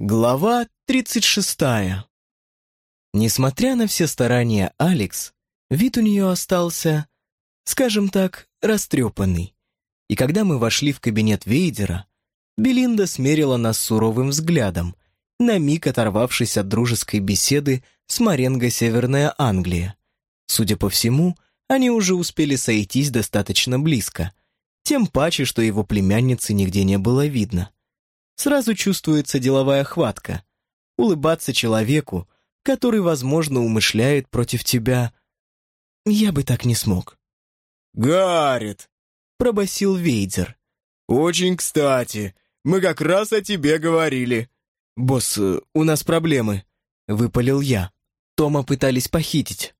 Глава 36. Несмотря на все старания Алекс, вид у нее остался, скажем так, растрепанный. И когда мы вошли в кабинет Вейдера, Белинда смерила нас суровым взглядом, на миг оторвавшись от дружеской беседы с Маренго Северная Англия. Судя по всему, они уже успели сойтись достаточно близко, тем паче, что его племянницы нигде не было видно сразу чувствуется деловая хватка. Улыбаться человеку, который, возможно, умышляет против тебя. Я бы так не смог. «Гаррит!» — пробасил Вейдер. «Очень кстати. Мы как раз о тебе говорили». «Босс, у нас проблемы», — выпалил я. Тома пытались похитить.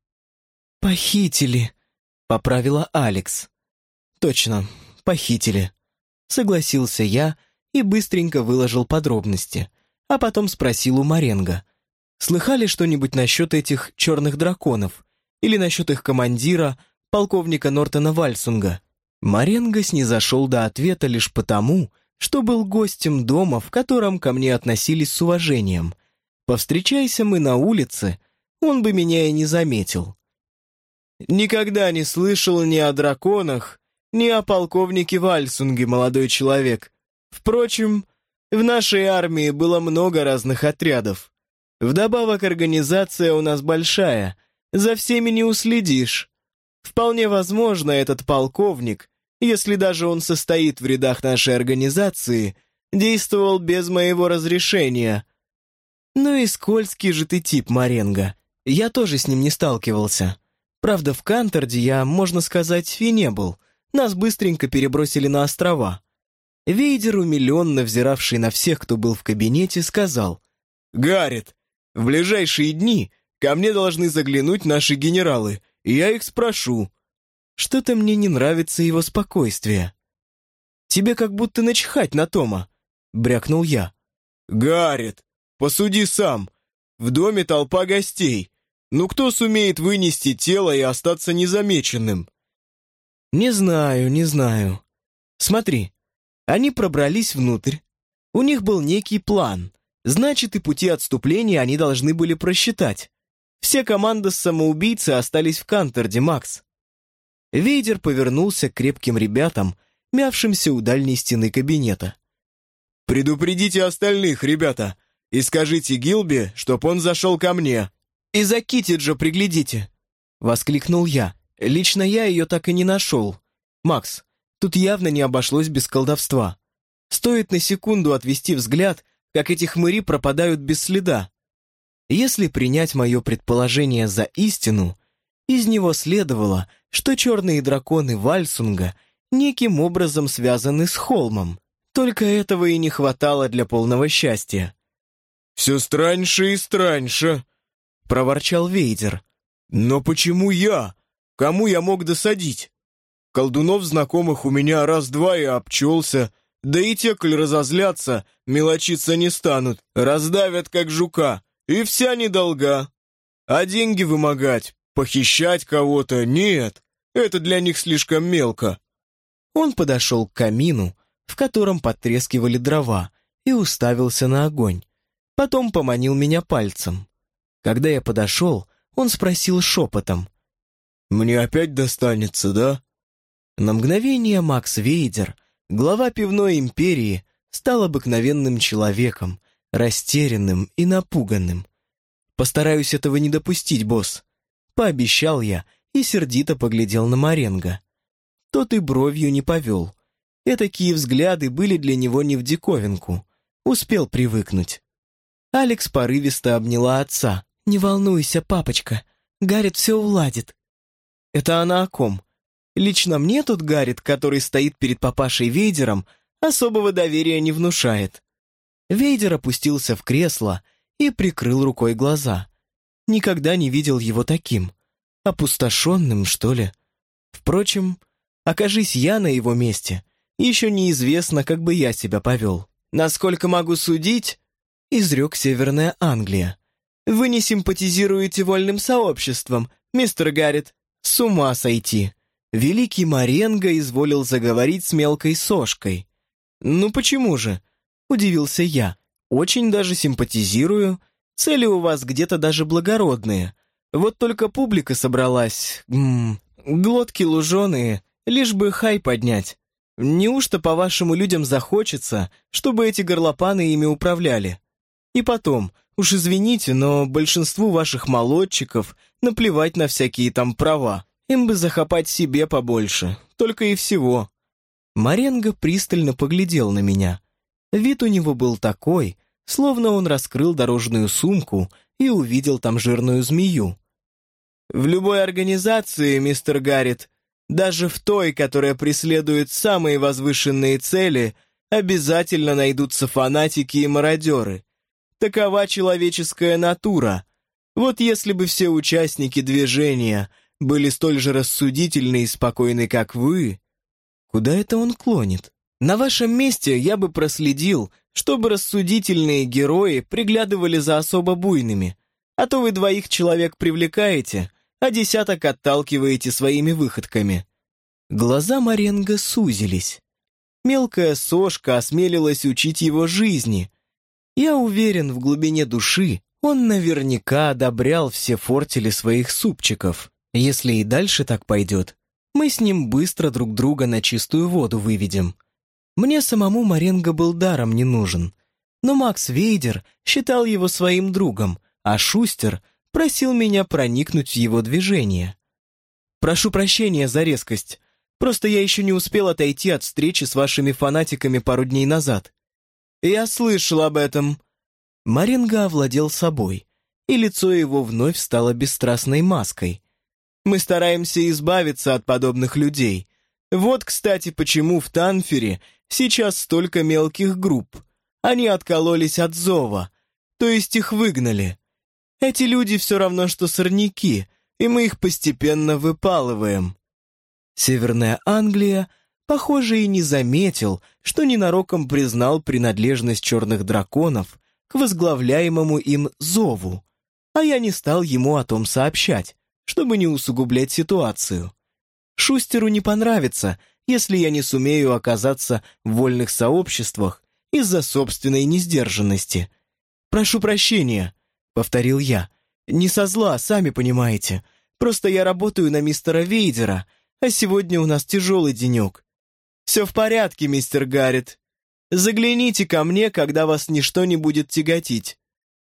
«Похитили», — поправила Алекс. «Точно, похитили», — согласился я, — и быстренько выложил подробности, а потом спросил у Маренго. Слыхали что-нибудь насчет этих черных драконов? Или насчет их командира, полковника Нортона Вальсунга? Маренго снизошел до ответа лишь потому, что был гостем дома, в котором ко мне относились с уважением. Повстречайся мы на улице, он бы меня и не заметил. «Никогда не слышал ни о драконах, ни о полковнике Вальсунге, молодой человек», Впрочем, в нашей армии было много разных отрядов. Вдобавок организация у нас большая, за всеми не уследишь. Вполне возможно, этот полковник, если даже он состоит в рядах нашей организации, действовал без моего разрешения. Ну и скользкий же ты тип, Маренго. Я тоже с ним не сталкивался. Правда, в Канторде я, можно сказать, и не был. Нас быстренько перебросили на острова. Вейдер, умиленно взиравший на всех, кто был в кабинете, сказал, «Гаррит, в ближайшие дни ко мне должны заглянуть наши генералы, и я их спрошу». «Что-то мне не нравится его спокойствие». «Тебе как будто начхать на Тома», — брякнул я. «Гаррит, посуди сам. В доме толпа гостей. Ну кто сумеет вынести тело и остаться незамеченным?» «Не знаю, не знаю. Смотри, они пробрались внутрь. У них был некий план. Значит, и пути отступления они должны были просчитать. Все команды самоубийцы остались в Канторде, Макс. Вейдер повернулся к крепким ребятам, мявшимся у дальней стены кабинета. «Предупредите остальных, ребята, и скажите Гилби, чтоб он зашел ко мне». «И за Китиджа приглядите!» — воскликнул я. Лично я ее так и не нашел. «Макс, Тут явно не обошлось без колдовства. Стоит на секунду отвести взгляд, как эти хмыри пропадают без следа. Если принять мое предположение за истину, из него следовало, что черные драконы Вальсунга неким образом связаны с Холмом. Только этого и не хватало для полного счастья. «Все страньше и страньше», — проворчал Вейдер. «Но почему я? Кому я мог досадить?» Колдунов знакомых у меня раз-два и обчелся, да и те, коль разозлятся, мелочиться не станут, раздавят, как жука, и вся недолга. А деньги вымогать, похищать кого-то — нет, это для них слишком мелко. Он подошел к камину, в котором потрескивали дрова, и уставился на огонь. Потом поманил меня пальцем. Когда я подошел, он спросил шепотом. «Мне опять достанется, да?» На мгновение Макс Вейдер, глава пивной империи, стал обыкновенным человеком, растерянным и напуганным. «Постараюсь этого не допустить, босс», — пообещал я и сердито поглядел на Маренго. Тот и бровью не повел. Этакие взгляды были для него не в диковинку. Успел привыкнуть. Алекс порывисто обняла отца. «Не волнуйся, папочка, Гаррит все уладит». «Это она о ком?» Лично мне тут Гаррит, который стоит перед папашей Вейдером, особого доверия не внушает. Вейдер опустился в кресло и прикрыл рукой глаза. Никогда не видел его таким. Опустошенным, что ли. Впрочем, окажись я на его месте, еще неизвестно, как бы я себя повел. Насколько могу судить, изрек Северная Англия. Вы не симпатизируете вольным сообществом, мистер Гаррит. С ума сойти великий Маренго изволил заговорить с мелкой сошкой. «Ну почему же?» — удивился я. очень даже симпатизирую. Цели у вас где-то даже благородные. Вот только публика собралась, м -м, глотки луженые, лишь бы хай поднять. Неужто, по-вашему, людям захочется, чтобы эти горлопаны ими управляли? И потом, уж извините, но большинству ваших молодчиков наплевать на всякие там права. Им бы захопать себе побольше, только и всего. Маренго пристально поглядел на меня. Вид у него был такой, словно он раскрыл дорожную сумку и увидел там жирную змею. «В любой организации, мистер Гаррит, даже в той, которая преследует самые возвышенные цели, обязательно найдутся фанатики и мародеры. Такова человеческая натура. Вот если бы все участники движения были столь же рассудительны и спокойны, как вы, куда это он клонит? На вашем месте я бы проследил, чтобы рассудительные герои приглядывали за особо буйными, а то вы двоих человек привлекаете, а десяток отталкиваете своими выходками. Глаза Маренго сузились. Мелкая сошка осмелилась учить его жизни. Я уверен, в глубине души он наверняка одобрял все фортели своих супчиков. Если и дальше так пойдет, мы с ним быстро друг друга на чистую воду выведем. Мне самому Маренго был даром не нужен. Но Макс Вейдер считал его своим другом, а Шустер просил меня проникнуть в его движение. «Прошу прощения за резкость. Просто я еще не успел отойти от встречи с вашими фанатиками пару дней назад». «Я слышал об этом». Маренго овладел собой, и лицо его вновь стало бесстрастной маской. «Мы стараемся избавиться от подобных людей. Вот, кстати, почему в Танфере сейчас столько мелких групп. Они откололись от зова, то есть их выгнали. Эти люди все равно, что сорняки, и мы их постепенно выпалываем. Северная Англия, похоже, и не заметил, что ненароком признал принадлежность черных драконов к возглавляемому им зову, а я не стал ему о том сообщать, чтобы не усугублять ситуацию. Шустеру не понравится, если я не сумею оказаться в вольных сообществах из-за собственной несдержанности. Прошу прощения, повторил я. «Не со зла, сами понимаете. Просто я работаю на мистера Вейдера, а сегодня у нас тяжелый денек». «Все в порядке, мистер Гаррет. Загляните ко мне, когда вас ничто не будет тяготить.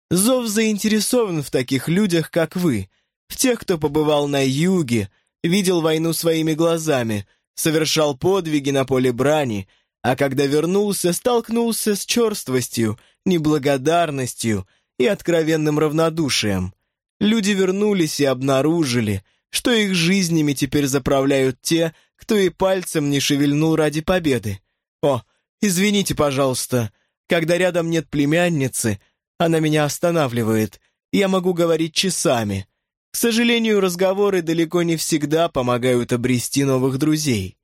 Зов заинтересован в таких людях, как вы, в тех, кто побывал на юге, видел войну своими глазами, совершал подвиги на поле брани, а когда вернулся, столкнулся с черствостью, неблагодарностью и откровенным равнодушием. Люди вернулись и обнаружили, что их жизнями теперь заправляют те, кто и пальцем не шевельнул ради победы. О, извините, пожалуйста, когда рядом нет племянницы, она меня останавливает, я могу говорить часами. К сожалению, разговоры далеко не всегда помогают обрести новых друзей.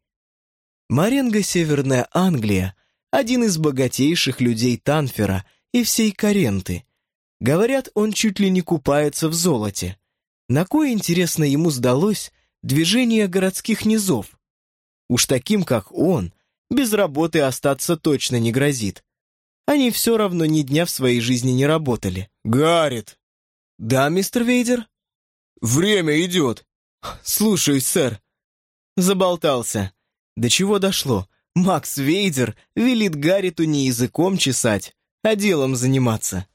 Маренго Северная Англия – один из богатейших людей Танфера и всей Каренты – Говорят, он чуть ли не купается в золоте. На кое, интересно, ему сдалось движение городских низов? Уж таким, как он, без работы остаться точно не грозит. Они все равно ни дня в своей жизни не работали. «Гаррит!» «Да, мистер Вейдер?» «Время идет!» «Слушаюсь, сэр!» Заболтался. До чего дошло? Макс Вейдер велит Гарриту не языком чесать, а делом заниматься.